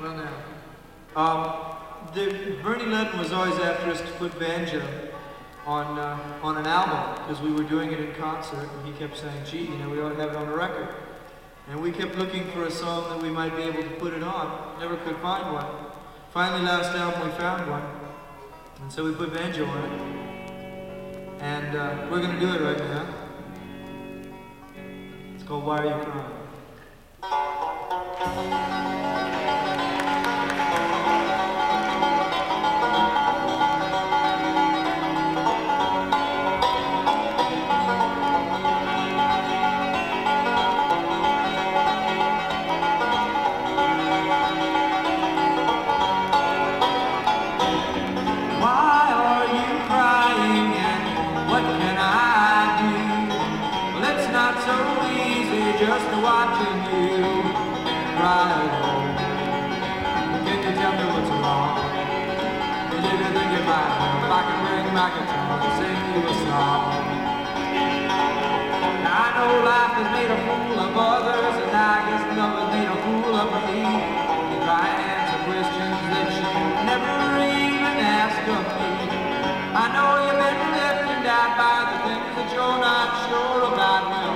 Well, now, um, the, Bernie Leadon was always after us to put banjo on uh, on an album because we were doing it in concert, and he kept saying, "Gee, you know, we ought to have it on a record." And we kept looking for a song that we might be able to put it on. Never could find one. Finally, last album we found one, and so we put banjo on it. And uh, we're gonna do it right now. It's called "Why Are You Crying." My guitar and sing you a song. Now I know life has made a fool of others, and I guess love has made a fool of me. You try and answer questions that you never even asked of me. I know you've been left and died by the things that you're not sure about. Well,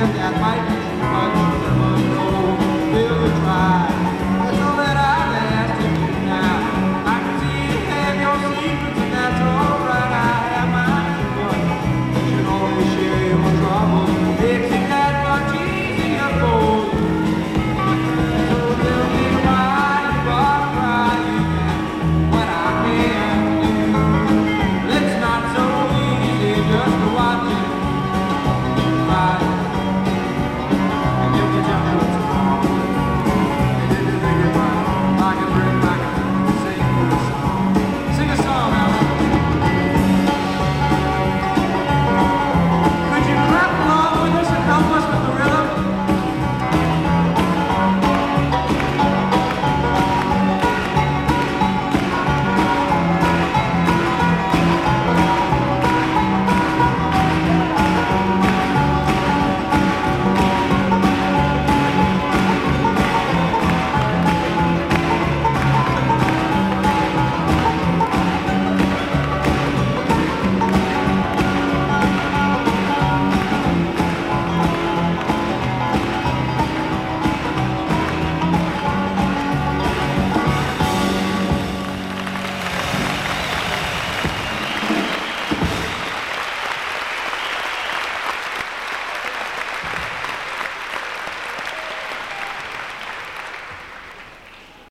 them that might be